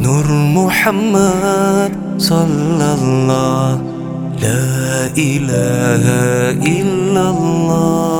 نور محمد صلى الله. لا إله إلا الله.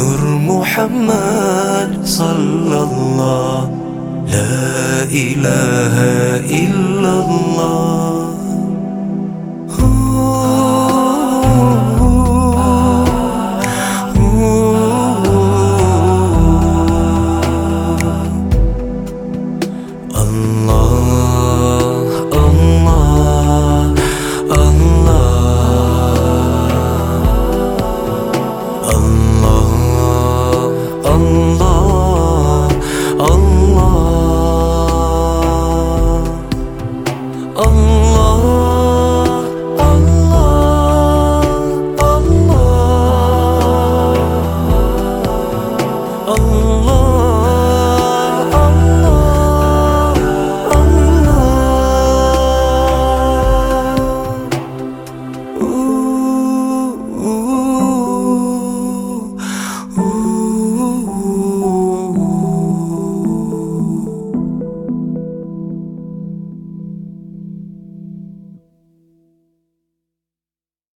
نور محمد صلى الله. لا إله إلا الله.